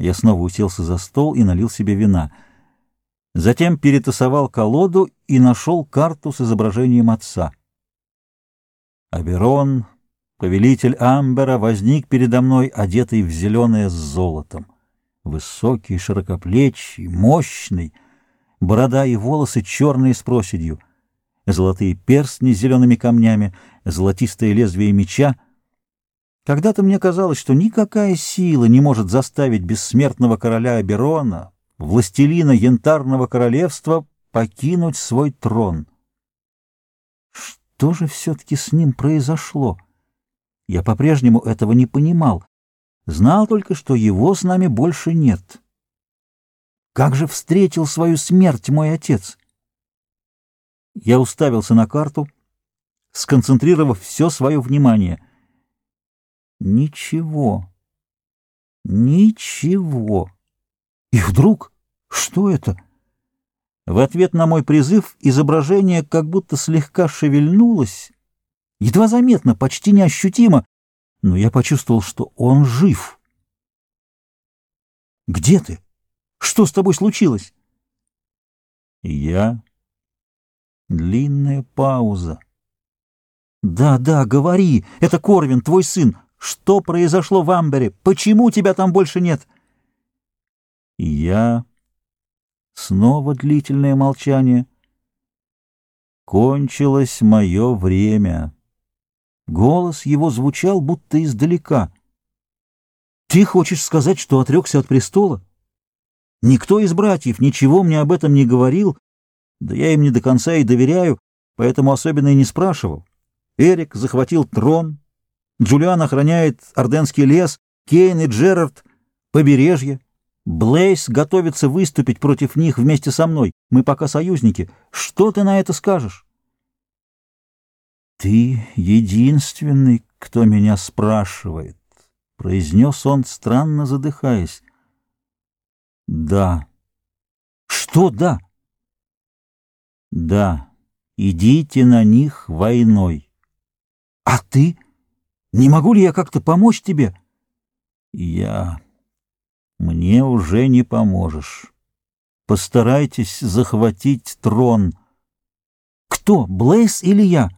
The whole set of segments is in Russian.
Я снова уселся за стол и налил себе вина. Затем перетасовал колоду и нашел карту с изображением отца. Аберон, повелитель Амбера, возник передо мной, одетый в зеленое с золотом. Высокий, широкоплечий, мощный, борода и волосы черные с проседью, золотые перстни с зелеными камнями, золотистое лезвие меча — когда-то мне казалось, что никакая сила не может заставить бессмертного короля Аберона, властелина янтарного королевства, покинуть свой трон. Что же все-таки с ним произошло? Я по-прежнему этого не понимал. Знал только, что его с нами больше нет. Как же встретил свою смерть мой отец? Я уставился на карту, сконцентрировав все свое внимание — Ничего. Ничего. И вдруг... Что это? В ответ на мой призыв изображение как будто слегка шевельнулось, едва заметно, почти неощутимо, но я почувствовал, что он жив. «Где ты? Что с тобой случилось?» «Я...» Длинная пауза. «Да, да, говори, это Корвин, твой сын. Что произошло в Амбере? Почему тебя там больше нет? я... Снова длительное молчание. Кончилось мое время. Голос его звучал будто издалека. Ты хочешь сказать, что отрекся от престола? Никто из братьев ничего мне об этом не говорил, да я им не до конца и доверяю, поэтому особенно и не спрашивал. Эрик захватил трон, Джулиан охраняет Орденский лес, Кейн и Джерард — побережье. Блейс готовится выступить против них вместе со мной. Мы пока союзники. Что ты на это скажешь? «Ты единственный, кто меня спрашивает», — произнес он, странно задыхаясь. «Да». «Что «да»?» «Да, идите на них войной». «А ты?» Не могу ли я как-то помочь тебе? Я... Мне уже не поможешь. Постарайтесь захватить трон. Кто, Блейс или я?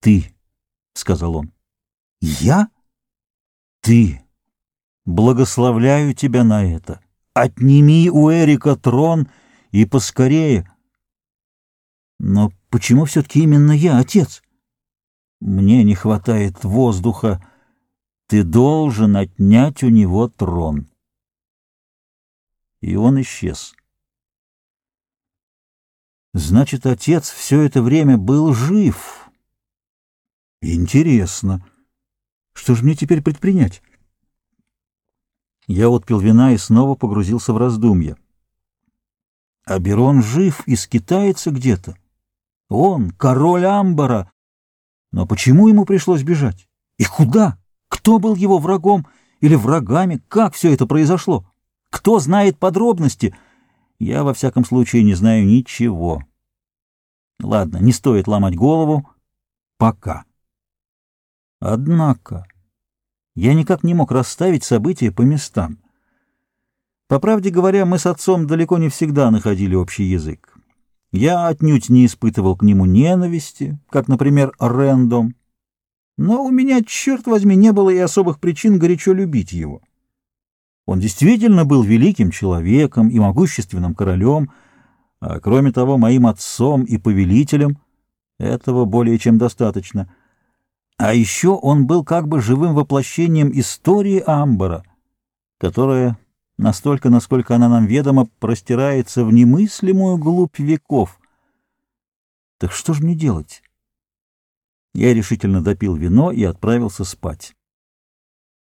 Ты, — сказал он. Я? Ты. Благословляю тебя на это. Отними у Эрика трон и поскорее. Но почему все-таки именно я, отец? Мне не хватает воздуха. Ты должен отнять у него трон. И он исчез. Значит, отец все это время был жив. Интересно. Что же мне теперь предпринять? Я отпил вина и снова погрузился в раздумья. Аберон жив и скитается где-то. Он, король Амбара, но почему ему пришлось бежать? И куда? Кто был его врагом или врагами? Как все это произошло? Кто знает подробности? Я, во всяком случае, не знаю ничего. Ладно, не стоит ломать голову. Пока. Однако я никак не мог расставить события по местам. По правде говоря, мы с отцом далеко не всегда находили общий язык. Я отнюдь не испытывал к нему ненависти, как, например, Рэндом. Но у меня, черт возьми, не было и особых причин горячо любить его. Он действительно был великим человеком и могущественным королем, а кроме того, моим отцом и повелителем. Этого более чем достаточно. А еще он был как бы живым воплощением истории Амбара, которая настолько, насколько она нам ведома, простирается в немыслимую глубь веков. Так что же мне делать? Я решительно допил вино и отправился спать.